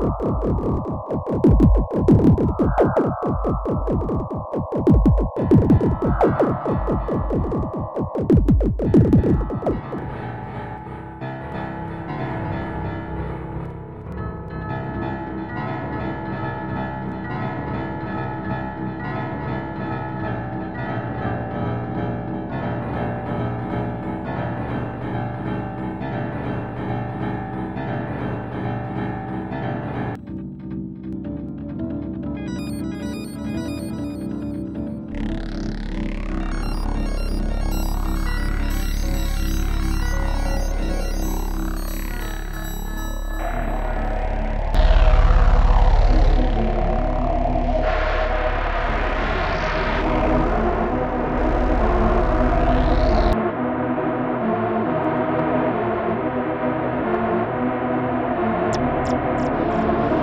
¡Gracias! Thank you.